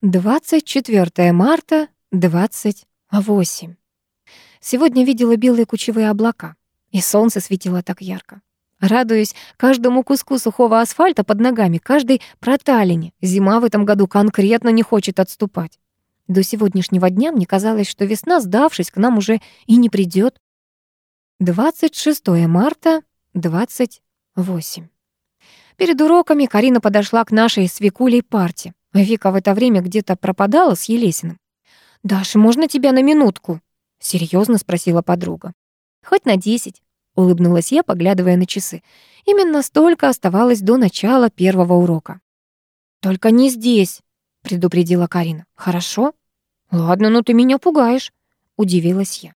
24 марта, 28. Сегодня видела белые кучевые облака, и солнце светило так ярко. Радуюсь каждому куску сухого асфальта под ногами, каждой проталине. Зима в этом году конкретно не хочет отступать. До сегодняшнего дня мне казалось, что весна, сдавшись, к нам уже и не придет. 26 марта, 28. Перед уроками Карина подошла к нашей с Викулей парте. Вика в это время где-то пропадала с Елесиным. «Даша, можно тебя на минутку?» — серьезно спросила подруга. «Хоть на десять», — улыбнулась я, поглядывая на часы. Именно столько оставалось до начала первого урока. «Только не здесь», — предупредила Карина. «Хорошо?» «Ладно, ну ты меня пугаешь», — удивилась я.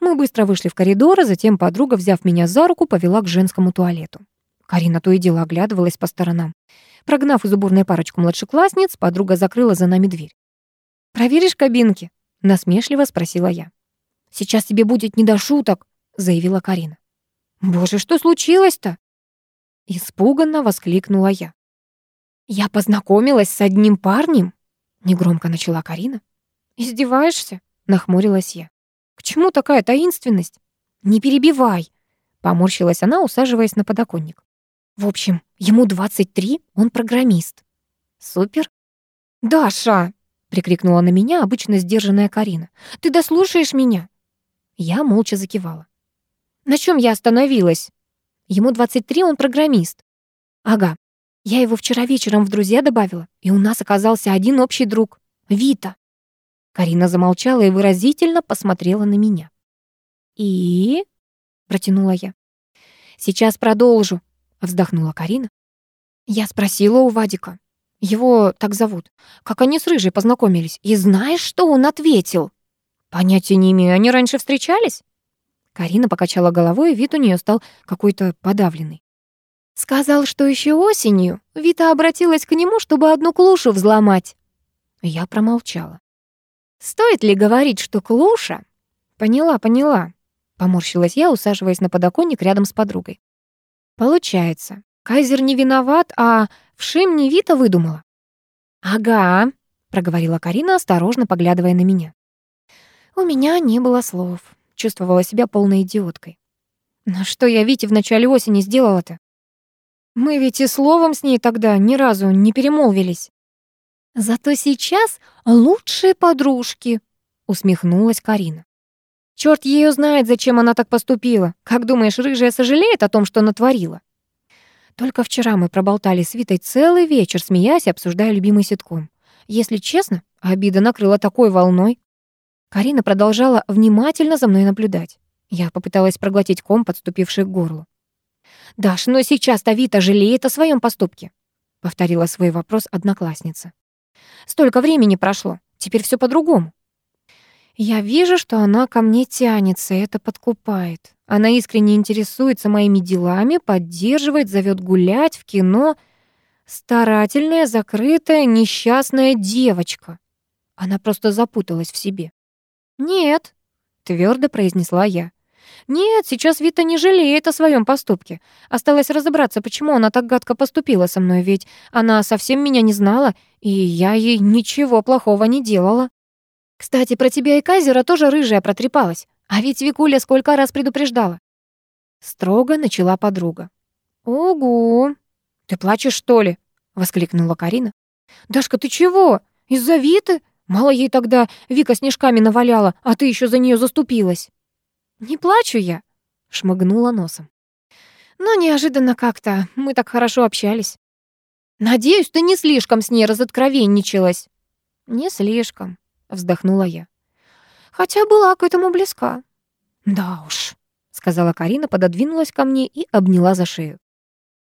Мы быстро вышли в коридор, а затем подруга, взяв меня за руку, повела к женскому туалету. Карина то и дело оглядывалась по сторонам. Прогнав из уборной парочку младшеклассниц, подруга закрыла за нами дверь. «Проверишь кабинки?» — насмешливо спросила я. «Сейчас тебе будет не до шуток», — заявила Карина. «Боже, что случилось-то?» Испуганно воскликнула я. «Я познакомилась с одним парнем», — негромко начала Карина. «Издеваешься?» — нахмурилась я. «К чему такая таинственность?» «Не перебивай», — поморщилась она, усаживаясь на подоконник. В общем, ему 23, он программист. Супер. «Даша!» — прикрикнула на меня обычно сдержанная Карина. «Ты дослушаешь меня?» Я молча закивала. «На чем я остановилась?» Ему 23, он программист. «Ага, я его вчера вечером в друзья добавила, и у нас оказался один общий друг — Вита». Карина замолчала и выразительно посмотрела на меня. «И?» — протянула я. «Сейчас продолжу», вздохнула Карина. Я спросила у Вадика. Его так зовут. Как они с Рыжей познакомились. И знаешь, что он ответил? Понятия не имею, они раньше встречались? Карина покачала головой, и вид у нее стал какой-то подавленный. Сказал, что еще осенью Вита обратилась к нему, чтобы одну клушу взломать. Я промолчала. Стоит ли говорить, что клуша? Поняла, поняла. Поморщилась я, усаживаясь на подоконник рядом с подругой. Получается, Кайзер не виноват, а Вшим не Вита выдумала. «Ага», — проговорила Карина, осторожно поглядывая на меня. У меня не было слов. Чувствовала себя полной идиоткой. Но что я Вите в начале осени сделала-то? Мы ведь и словом с ней тогда ни разу не перемолвились. Зато сейчас лучшие подружки, усмехнулась Карина. Черт ее знает, зачем она так поступила. Как думаешь, рыжая сожалеет о том, что натворила? Только вчера мы проболтали с Витой целый вечер, смеясь и обсуждая любимый ситком. Если честно, обида накрыла такой волной. Карина продолжала внимательно за мной наблюдать. Я попыталась проглотить ком, подступивший к горлу. «Даш, но сейчас-то Вита жалеет о своем поступке», — повторила свой вопрос одноклассница. «Столько времени прошло, теперь все по-другому». Я вижу, что она ко мне тянется, и это подкупает. Она искренне интересуется моими делами, поддерживает, зовет гулять, в кино. Старательная, закрытая, несчастная девочка. Она просто запуталась в себе. «Нет», — твердо произнесла я. «Нет, сейчас Вита не жалеет о своем поступке. Осталось разобраться, почему она так гадко поступила со мной, ведь она совсем меня не знала, и я ей ничего плохого не делала». Кстати, про тебя и Кайзера тоже рыжая протрепалась. А ведь Викуля сколько раз предупреждала. Строго начала подруга. «Ого! Ты плачешь, что ли?» — воскликнула Карина. «Дашка, ты чего? Из-за Виты? Мало ей тогда Вика снежками наваляла, а ты еще за нее заступилась». «Не плачу я», — шмыгнула носом. «Но неожиданно как-то мы так хорошо общались». «Надеюсь, ты не слишком с ней разоткровенничалась». «Не слишком», вздохнула я. Хотя была к этому близка. Да уж, сказала Карина, пододвинулась ко мне и обняла за шею.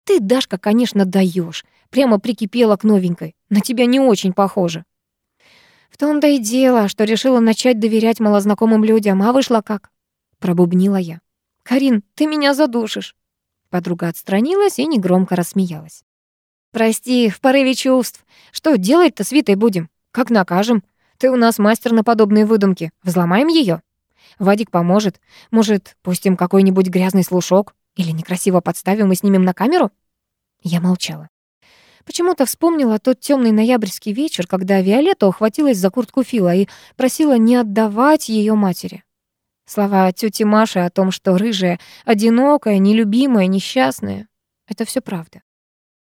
Ты, Дашка, конечно, даешь. Прямо прикипела к новенькой. На тебя не очень похоже. В том-то и дело, что решила начать доверять малознакомым людям, а вышла как? Пробубнила я. Карин, ты меня задушишь. Подруга отстранилась и негромко рассмеялась. Прости, в порыве чувств. Что делать-то с Витой будем? Как накажем? Ты у нас мастер на подобные выдумки. Взломаем ее? Вадик поможет. Может, пустим какой-нибудь грязный слушок? Или некрасиво подставим и снимем на камеру?» Я молчала. Почему-то вспомнила тот темный ноябрьский вечер, когда Виолетта ухватилась за куртку Фила и просила не отдавать ее матери. Слова тети Маши о том, что рыжая, одинокая, нелюбимая, несчастная — это все правда.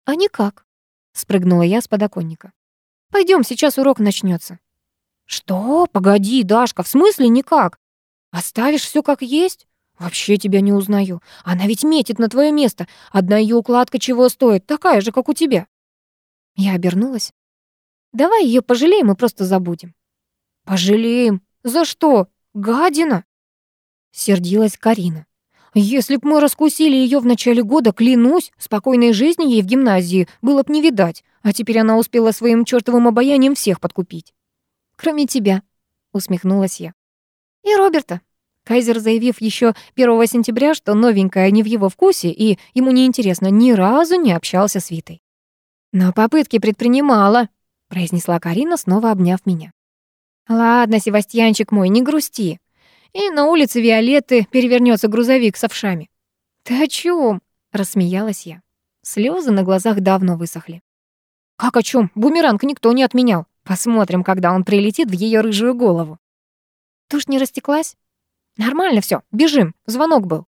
«А никак», — спрыгнула я с подоконника. Пойдем, сейчас урок начнется. «Что? Погоди, Дашка, в смысле никак? Оставишь все как есть? Вообще тебя не узнаю. Она ведь метит на твое место. Одна ее укладка чего стоит, такая же, как у тебя». Я обернулась. «Давай ее пожалеем и просто забудем». «Пожалеем? За что? Гадина!» Сердилась Карина. «Если б мы раскусили ее в начале года, клянусь, спокойной жизни ей в гимназии было б не видать, а теперь она успела своим чёртовым обаянием всех подкупить». «Кроме тебя», — усмехнулась я. «И Роберта». Кайзер, заявив еще 1 сентября, что новенькая не в его вкусе и ему неинтересно, ни разу не общался с Витой. «Но попытки предпринимала», — произнесла Карина, снова обняв меня. «Ладно, Севастьянчик мой, не грусти и на улице Виолетты перевернется грузовик с овшами. «Ты о чем? рассмеялась я. Слезы на глазах давно высохли. «Как о чем? Бумеранг никто не отменял. Посмотрим, когда он прилетит в ее рыжую голову». Тушь не растеклась? Нормально все, бежим, звонок был.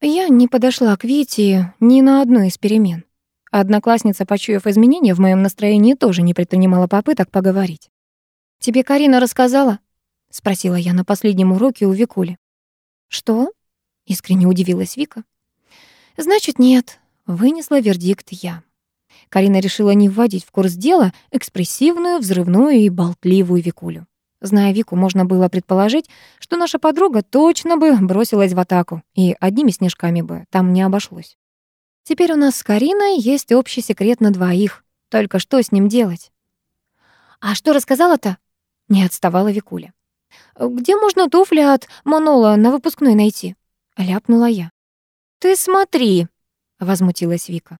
Я не подошла к Вите ни на одну из перемен. Одноклассница, почуяв изменения в моем настроении, тоже не предпринимала попыток поговорить. «Тебе Карина рассказала?» — спросила я на последнем уроке у Викули. «Что?» — искренне удивилась Вика. «Значит, нет», — вынесла вердикт я. Карина решила не вводить в курс дела экспрессивную, взрывную и болтливую Викулю. Зная Вику, можно было предположить, что наша подруга точно бы бросилась в атаку, и одними снежками бы там не обошлось. Теперь у нас с Кариной есть общий секрет на двоих. Только что с ним делать? «А что рассказала-то?» — не отставала Викуля. «Где можно туфли от Манола на выпускной найти?» — ляпнула я. «Ты смотри!» — возмутилась Вика.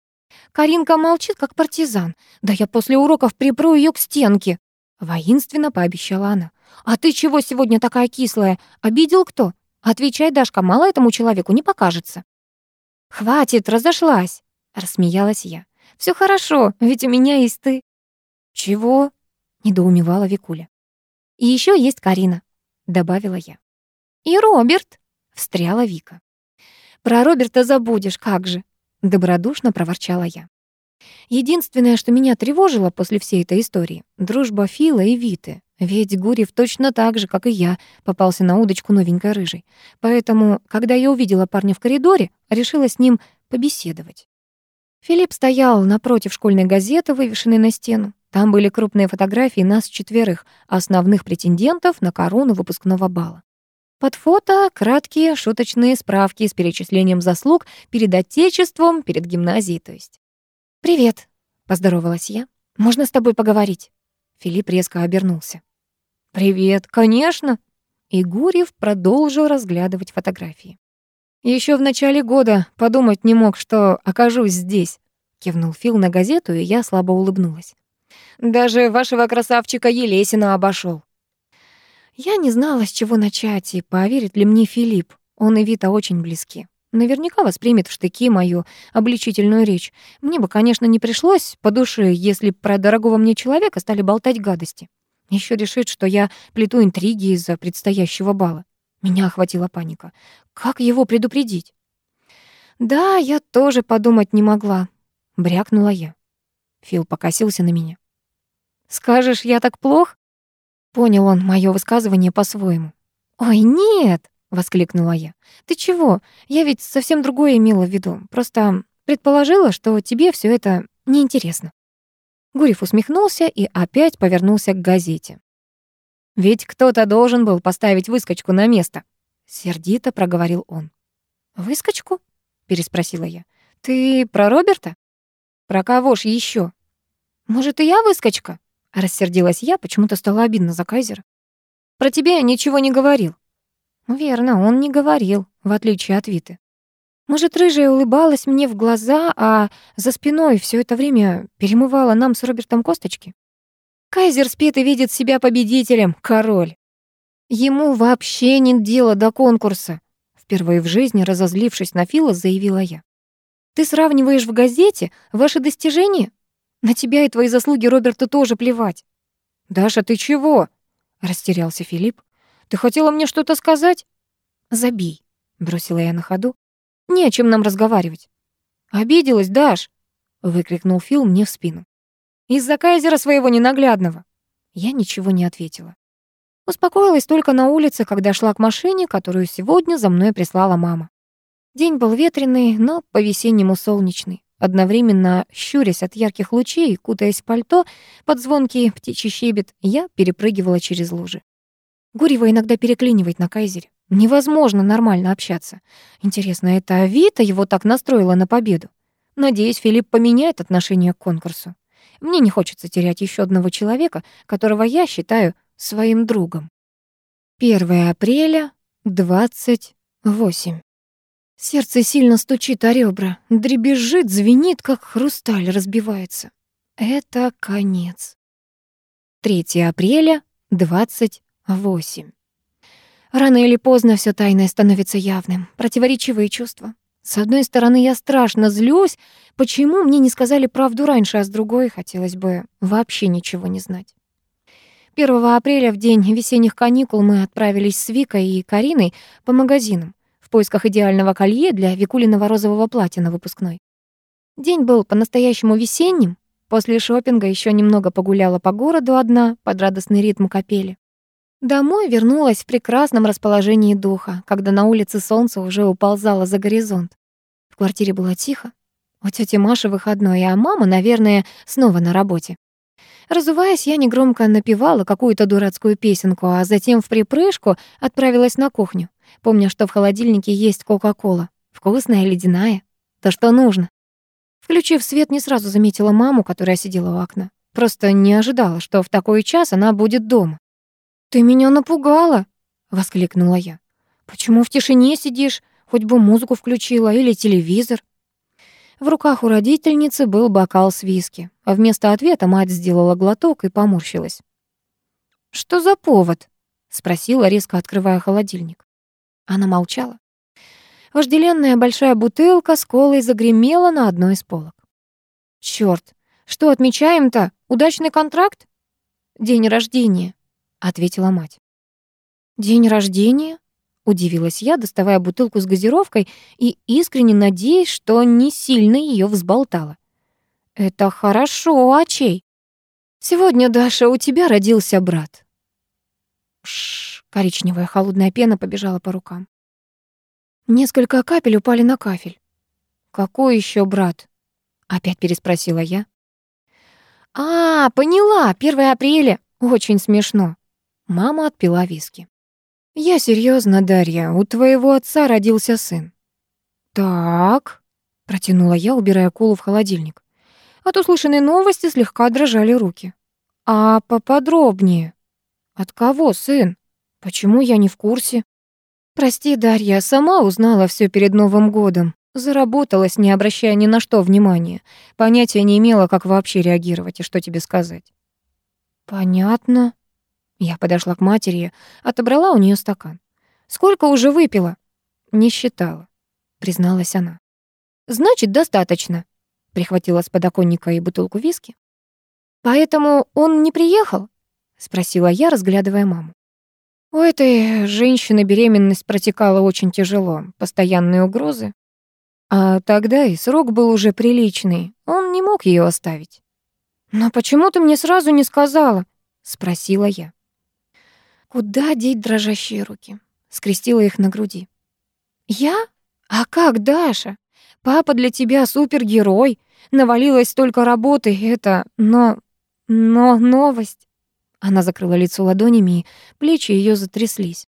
«Каринка молчит, как партизан. Да я после уроков припру ее к стенке!» Воинственно пообещала она. «А ты чего сегодня такая кислая? Обидел кто? Отвечай, Дашка, мало этому человеку не покажется». «Хватит, разошлась!» — рассмеялась я. Все хорошо, ведь у меня есть ты». «Чего?» — недоумевала Викуля. «И еще есть Карина добавила я. «И Роберт», — встряла Вика. «Про Роберта забудешь, как же», — добродушно проворчала я. Единственное, что меня тревожило после всей этой истории — дружба Фила и Виты. Ведь Гурьев точно так же, как и я, попался на удочку новенькой рыжей. Поэтому, когда я увидела парня в коридоре, решила с ним побеседовать. Филипп стоял напротив школьной газеты, вывешенной на стену. Там были крупные фотографии нас четверых, основных претендентов на корону выпускного бала. Под фото краткие шуточные справки с перечислением заслуг перед Отечеством, перед гимназией, то есть. «Привет», — поздоровалась я. «Можно с тобой поговорить?» Филипп резко обернулся. «Привет, конечно!» И Гурьев продолжил разглядывать фотографии. Еще в начале года подумать не мог, что окажусь здесь», — кивнул Фил на газету, и я слабо улыбнулась. Даже вашего красавчика Елесина обошел. Я не знала, с чего начать, и поверит ли мне Филипп. Он и Вита очень близки. Наверняка воспримет в штыки мою обличительную речь. Мне бы, конечно, не пришлось по душе, если про дорогого мне человека стали болтать гадости. Еще решит, что я плету интриги из-за предстоящего бала. Меня охватила паника. Как его предупредить? Да, я тоже подумать не могла. Брякнула я. Фил покосился на меня. Скажешь, я так плох? Понял он моё высказывание по-своему. Ой, нет, воскликнула я. Ты чего? Я ведь совсем другое имела в виду. Просто предположила, что тебе всё это неинтересно. Гурьев усмехнулся и опять повернулся к газете. «Ведь кто-то должен был поставить выскочку на место», — сердито проговорил он. «Выскочку?» — переспросила я. «Ты про Роберта?» «Про кого ж еще? «Может, и я выскочка?» Рассердилась я, почему-то стало обидно за Кайзера. «Про тебя я ничего не говорил». Верно, он не говорил, в отличие от Виты. Может, рыжая улыбалась мне в глаза, а за спиной все это время перемывала нам с Робертом косточки? Кайзер спит и видит себя победителем, король. Ему вообще нет дела до конкурса. Впервые в жизни, разозлившись на Фила, заявила я. Ты сравниваешь в газете ваши достижения? На тебя и твои заслуги Роберту тоже плевать. «Даша, ты чего?» — растерялся Филипп. «Ты хотела мне что-то сказать?» «Забей», — бросила я на ходу. «Не о чем нам разговаривать». «Обиделась, Даш!» — выкрикнул Фил мне в спину. «Из-за кайзера своего ненаглядного». Я ничего не ответила. Успокоилась только на улице, когда шла к машине, которую сегодня за мной прислала мама. День был ветреный, но по-весеннему солнечный. Одновременно, щурясь от ярких лучей, кутаясь в пальто, под звонкий птичий щебет, я перепрыгивала через лужи. Гурьева иногда переклинивает на кайзере. Невозможно нормально общаться. Интересно, это Вита его так настроила на победу? Надеюсь, Филипп поменяет отношение к конкурсу. Мне не хочется терять еще одного человека, которого я считаю своим другом. 1 апреля, 28. Сердце сильно стучит о ребра, дребезжит, звенит, как хрусталь разбивается. Это конец. 3 апреля, 28. Рано или поздно все тайное становится явным. Противоречивые чувства. С одной стороны, я страшно злюсь, почему мне не сказали правду раньше, а с другой хотелось бы вообще ничего не знать. 1 апреля, в день весенних каникул, мы отправились с Викой и Кариной по магазинам поисках идеального колье для Викулиного розового платья на выпускной. День был по-настоящему весенним. После шопинга еще немного погуляла по городу одна под радостный ритм капели. Домой вернулась в прекрасном расположении духа, когда на улице солнце уже уползало за горизонт. В квартире было тихо. У тети Маши выходной, а мама, наверное, снова на работе. Разуваясь, я негромко напевала какую-то дурацкую песенку, а затем в припрыжку отправилась на кухню, помня, что в холодильнике есть Кока-Кола. Вкусная, ледяная. То, что нужно. Включив свет, не сразу заметила маму, которая сидела у окна. Просто не ожидала, что в такой час она будет дома. «Ты меня напугала!» — воскликнула я. «Почему в тишине сидишь? Хоть бы музыку включила или телевизор». В руках у родительницы был бокал с виски, а вместо ответа мать сделала глоток и поморщилась. «Что за повод?» — спросила, резко открывая холодильник. Она молчала. Вожделенная большая бутылка с колой загремела на одной из полок. «Чёрт, что отмечаем-то? Удачный контракт?» «День рождения», — ответила мать. «День рождения?» Удивилась я, доставая бутылку с газировкой и искренне надеясь, что не сильно ее взболтала. «Это хорошо, а чей?» «Сегодня, Даша, у тебя родился брат». Шш, коричневая холодная пена побежала по рукам. Несколько капель упали на кафель. «Какой еще брат?» — опять переспросила я. «А, поняла, 1 апреля. Очень смешно». Мама отпила виски. «Я серьезно, Дарья, у твоего отца родился сын». «Так», — протянула я, убирая колу в холодильник. От услышанной новости слегка дрожали руки. «А поподробнее?» «От кого сын? Почему я не в курсе?» «Прости, Дарья, сама узнала все перед Новым годом. Заработалась, не обращая ни на что внимания. Понятия не имела, как вообще реагировать и что тебе сказать». «Понятно», я подошла к матери, отобрала у нее стакан. «Сколько уже выпила?» «Не считала», — призналась она. «Значит, достаточно», — прихватила с подоконника и бутылку виски. «Поэтому он не приехал?» — спросила я, разглядывая маму. У этой женщины беременность протекала очень тяжело, постоянные угрозы. А тогда и срок был уже приличный, он не мог ее оставить. «Но почему ты мне сразу не сказала?» — спросила я. Куда деть дрожащие руки? Скрестила их на груди. Я? А как, Даша? Папа для тебя супергерой. Навалилось столько работы, это... Но... Но новость. Она закрыла лицо ладонями, и плечи ее затряслись.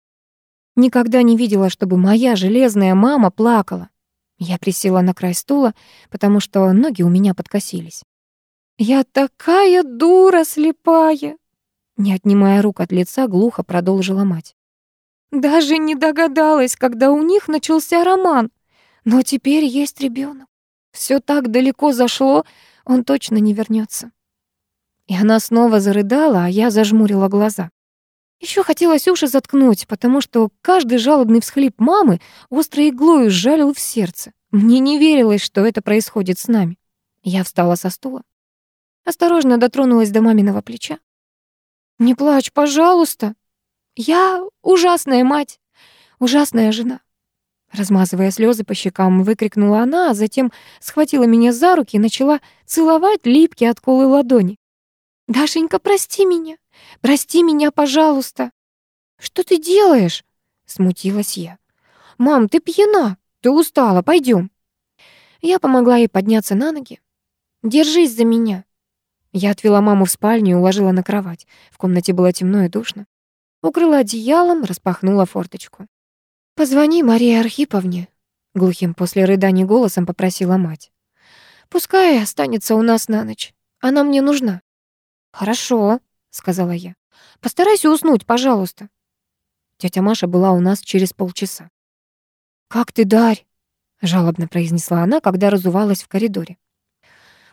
Никогда не видела, чтобы моя железная мама плакала. Я присела на край стула, потому что ноги у меня подкосились. «Я такая дура слепая!» Не отнимая рук от лица, глухо продолжила мать. Даже не догадалась, когда у них начался роман. Но теперь есть ребенок. Все так далеко зашло, он точно не вернется. И она снова зарыдала, а я зажмурила глаза. Еще хотелось уши заткнуть, потому что каждый жалобный всхлип мамы острой иглой сжалил в сердце. Мне не верилось, что это происходит с нами. Я встала со стула. Осторожно дотронулась до маминого плеча. «Не плачь, пожалуйста. Я ужасная мать, ужасная жена». Размазывая слезы по щекам, выкрикнула она, а затем схватила меня за руки и начала целовать липкие от колы ладони. «Дашенька, прости меня, прости меня, пожалуйста». «Что ты делаешь?» — смутилась я. «Мам, ты пьяна, ты устала, пойдем. Я помогла ей подняться на ноги. «Держись за меня». Я отвела маму в спальню и уложила на кровать. В комнате было темно и душно. Укрыла одеялом, распахнула форточку. «Позвони Марии Архиповне», — глухим после рыданий голосом попросила мать. «Пускай останется у нас на ночь. Она мне нужна». «Хорошо», — сказала я. «Постарайся уснуть, пожалуйста». Тетя Маша была у нас через полчаса. «Как ты, Дарь?» — жалобно произнесла она, когда разувалась в коридоре.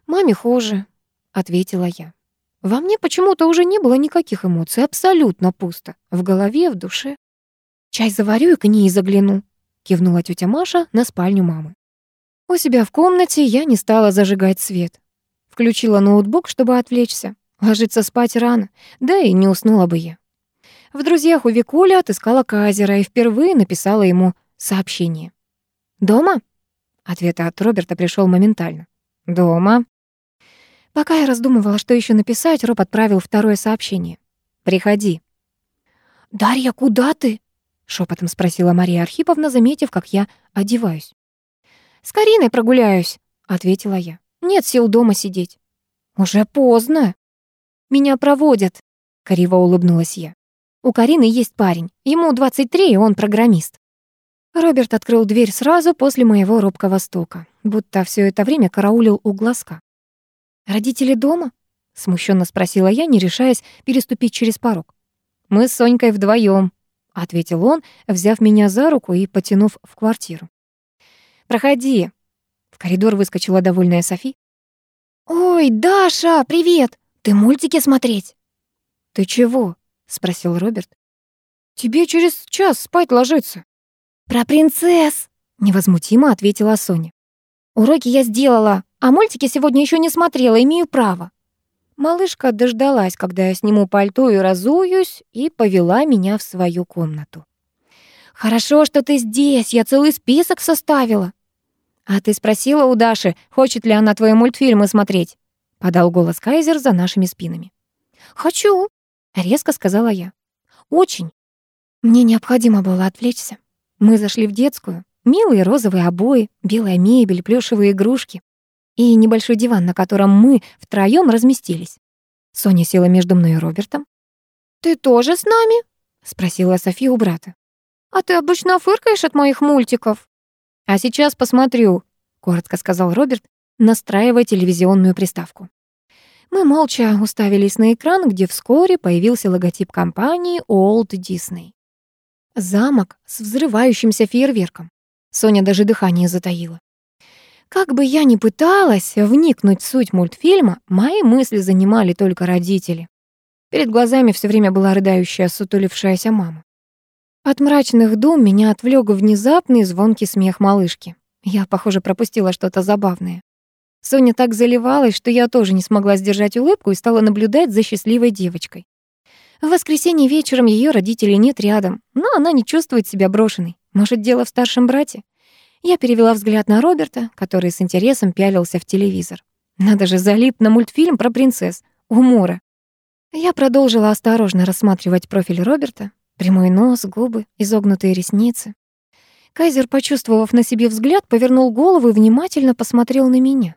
«Маме хуже», — ответила я. Во мне почему-то уже не было никаких эмоций, абсолютно пусто. В голове, в душе. «Чай заварю и к ней загляну», — кивнула тетя Маша на спальню мамы. У себя в комнате я не стала зажигать свет. Включила ноутбук, чтобы отвлечься. Ложиться спать рано, да и не уснула бы я. В друзьях у Викуля отыскала Казера и впервые написала ему сообщение. «Дома?» Ответ от Роберта пришел моментально. «Дома». Пока я раздумывала, что еще написать, Роб отправил второе сообщение. «Приходи». «Дарья, куда ты?» — шепотом спросила Мария Архиповна, заметив, как я одеваюсь. «С Кариной прогуляюсь», — ответила я. «Нет сил дома сидеть». «Уже поздно». «Меня проводят», — криво улыбнулась я. «У Карины есть парень. Ему 23, и он программист». Роберт открыл дверь сразу после моего робкого стука, будто все это время караулил у глазка. «Родители дома?» — смущенно спросила я, не решаясь переступить через порог. «Мы с Сонькой вдвоем, ответил он, взяв меня за руку и потянув в квартиру. «Проходи». В коридор выскочила довольная Софи. «Ой, Даша, привет! Ты мультики смотреть?» «Ты чего?» — спросил Роберт. «Тебе через час спать ложиться». «Про принцесс!» — невозмутимо ответила Соня. «Уроки я сделала, а мультики сегодня еще не смотрела, имею право». Малышка дождалась, когда я сниму пальто и разуюсь, и повела меня в свою комнату. «Хорошо, что ты здесь, я целый список составила». «А ты спросила у Даши, хочет ли она твои мультфильмы смотреть?» — подал голос Кайзер за нашими спинами. «Хочу», — резко сказала я. «Очень. Мне необходимо было отвлечься. Мы зашли в детскую. Милые розовые обои, белая мебель, плюшевые игрушки и небольшой диван, на котором мы втроём разместились. Соня села между мной и Робертом. «Ты тоже с нами?» — спросила София у брата. «А ты обычно фыркаешь от моих мультиков?» «А сейчас посмотрю», — коротко сказал Роберт, настраивая телевизионную приставку. Мы молча уставились на экран, где вскоре появился логотип компании Old Disney. Замок с взрывающимся фейерверком. Соня даже дыхание затаила. Как бы я ни пыталась вникнуть в суть мультфильма, мои мысли занимали только родители. Перед глазами все время была рыдающая, сутулившаяся мама. От мрачных дум меня отвлек внезапный звонкий смех малышки. Я, похоже, пропустила что-то забавное. Соня так заливалась, что я тоже не смогла сдержать улыбку и стала наблюдать за счастливой девочкой. В воскресенье вечером ее родителей нет рядом, но она не чувствует себя брошенной. Может, дело в старшем брате? Я перевела взгляд на Роберта, который с интересом пялился в телевизор. Надо же, залип на мультфильм про принцесс. Умора. Я продолжила осторожно рассматривать профиль Роберта. Прямой нос, губы, изогнутые ресницы. Кайзер, почувствовав на себе взгляд, повернул голову и внимательно посмотрел на меня.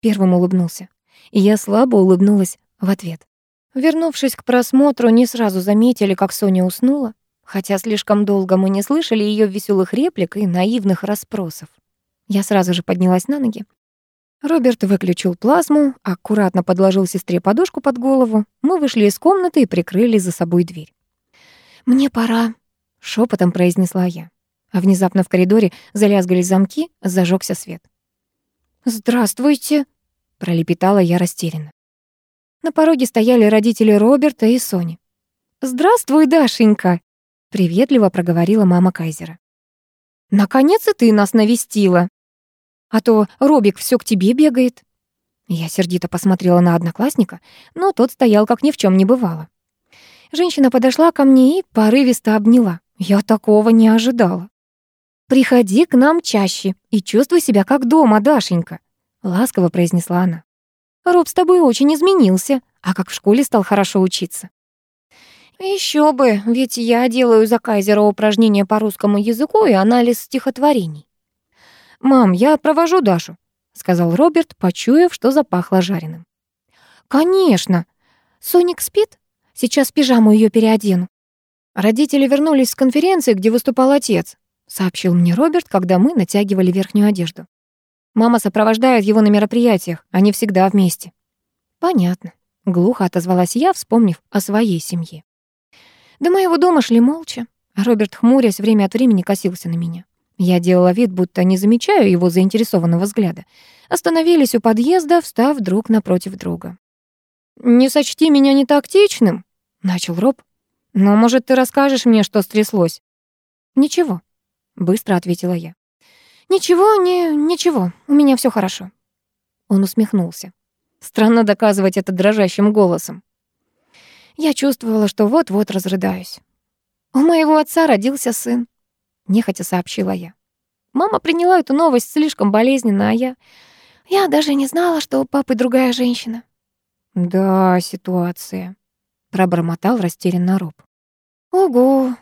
Первым улыбнулся. И я слабо улыбнулась в ответ. Вернувшись к просмотру, не сразу заметили, как Соня уснула, хотя слишком долго мы не слышали ее веселых реплик и наивных расспросов. Я сразу же поднялась на ноги. Роберт выключил плазму, аккуратно подложил сестре подушку под голову. Мы вышли из комнаты и прикрыли за собой дверь. «Мне пора», — шепотом произнесла я. А внезапно в коридоре залязгали замки, зажегся свет. «Здравствуйте», — пролепетала я растерянно. На пороге стояли родители Роберта и Сони. «Здравствуй, Дашенька!» — приветливо проговорила мама Кайзера. «Наконец и ты нас навестила. А то Робик все к тебе бегает». Я сердито посмотрела на одноклассника, но тот стоял, как ни в чем не бывало. Женщина подошла ко мне и порывисто обняла. Я такого не ожидала. «Приходи к нам чаще и чувствуй себя как дома, Дашенька», — ласково произнесла она. «Роб с тобой очень изменился, а как в школе стал хорошо учиться». Еще бы, ведь я делаю за Кайзера упражнения по русскому языку и анализ стихотворений. «Мам, я провожу Дашу», — сказал Роберт, почуяв, что запахло жареным. «Конечно. Соник спит? Сейчас пижаму ее переодену». Родители вернулись с конференции, где выступал отец, сообщил мне Роберт, когда мы натягивали верхнюю одежду. Мама сопровождает его на мероприятиях, они всегда вместе. Понятно, глухо отозвалась я, вспомнив о своей семье. До моего дома шли молча. Роберт, хмурясь, время от времени косился на меня. Я делала вид, будто не замечаю его заинтересованного взгляда. Остановились у подъезда, встав друг напротив друга. «Не сочти меня не тактичным», — начал Роб. «Но, может, ты расскажешь мне, что стряслось?» «Ничего», — быстро ответила я. «Ничего, не, ничего, у меня все хорошо». Он усмехнулся. Странно доказывать это дрожащим голосом. Я чувствовала, что вот-вот разрыдаюсь. «У моего отца родился сын», — нехотя сообщила я. Мама приняла эту новость слишком болезненно, а я... Я даже не знала, что у папы другая женщина. «Да, ситуация», — пробормотал растерянно Роб. «Ого!»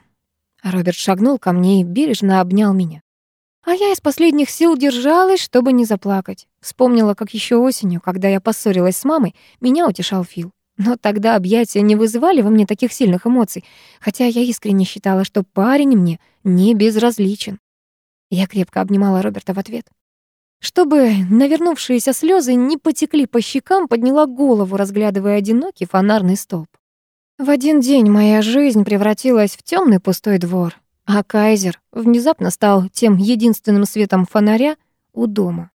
Роберт шагнул ко мне и бережно обнял меня. А я из последних сил держалась, чтобы не заплакать. Вспомнила, как еще осенью, когда я поссорилась с мамой, меня утешал Фил. Но тогда объятия не вызывали во мне таких сильных эмоций, хотя я искренне считала, что парень мне не безразличен. Я крепко обнимала Роберта в ответ. Чтобы навернувшиеся слезы не потекли по щекам, подняла голову, разглядывая одинокий фонарный столб. В один день моя жизнь превратилась в темный пустой двор, а Кайзер внезапно стал тем единственным светом фонаря у дома.